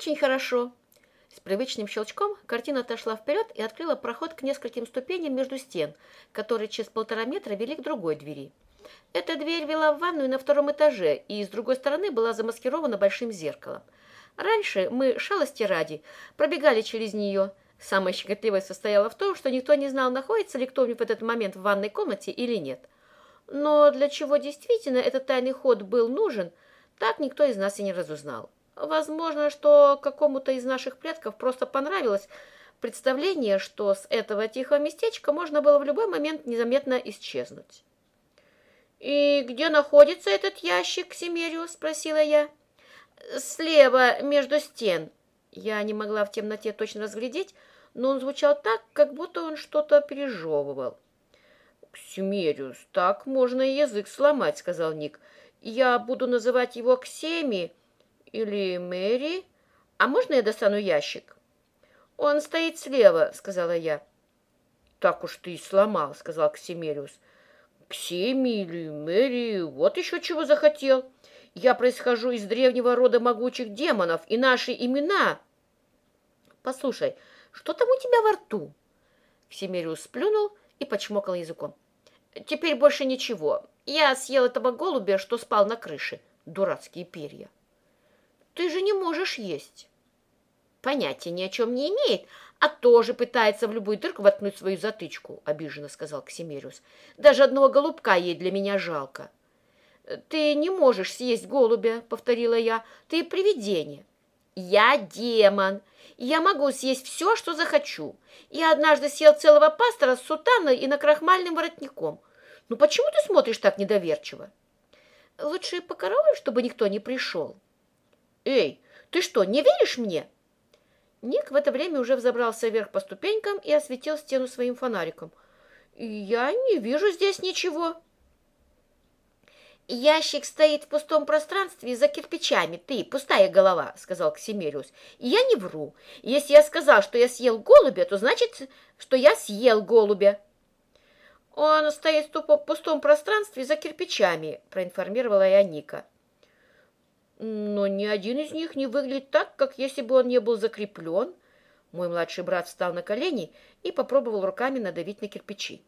Очень хорошо. С привычным щелчком картина отошла вперед и открыла проход к нескольким ступеням между стен, которые через полтора метра вели к другой двери. Эта дверь вела в ванную на втором этаже и с другой стороны была замаскирована большим зеркалом. Раньше мы, шалости ради, пробегали через нее. Самое щекотливое состояло в том, что никто не знал, находится ли кто-нибудь в этот момент в ванной комнате или нет. Но для чего действительно этот тайный ход был нужен, так никто из нас и не разузнал. Возможно, что какому-то из наших предков просто понравилось представление, что с этого тихого местечка можно было в любой момент незаметно исчезнуть. «И где находится этот ящик, Семериус?» – спросила я. «Слева, между стен». Я не могла в темноте точно разглядеть, но он звучал так, как будто он что-то пережевывал. «Ксимериус, так можно и язык сломать», — сказал Ник. «Я буду называть его Ксеми или Мэри. А можно я достану ящик?» «Он стоит слева», — сказала я. «Так уж ты и сломал», — сказал Ксимериус. «Ксеми Мэри, вот еще чего захотел. Я происхожу из древнего рода могучих демонов, и наши имена...» «Послушай, что там у тебя во рту?» Ксимериус сплюнул и почмокал языком. «Теперь больше ничего. Я съел этого голубя, что спал на крыше. Дурацкие перья». «Ты же не можешь есть». «Понятия ни о чем не имеет, а тоже пытается в любую дырку воткнуть свою затычку», — обиженно сказал Ксимериус. «Даже одного голубка ей для меня жалко». «Ты не можешь съесть голубя», — повторила я. «Ты привидение». «Я демон, я могу съесть все, что захочу. Я однажды съел целого пастора с сутаной и накрахмальным воротником. Ну почему ты смотришь так недоверчиво? Лучше покоровай, чтобы никто не пришел. Эй, ты что, не веришь мне? Ник в это время уже взобрался вверх по ступенькам и осветил стену своим фонариком. «Я не вижу здесь ничего». «Ящик стоит в пустом пространстве за кирпичами, ты, пустая голова», — сказал Ксимериус. «И я не вру. Если я сказал, что я съел голубя, то значит, что я съел голубя». «Он стоит в пустом пространстве за кирпичами», — проинформировала я Ника. «Но ни один из них не выглядит так, как если бы он не был закреплен». Мой младший брат встал на колени и попробовал руками надавить на кирпичи.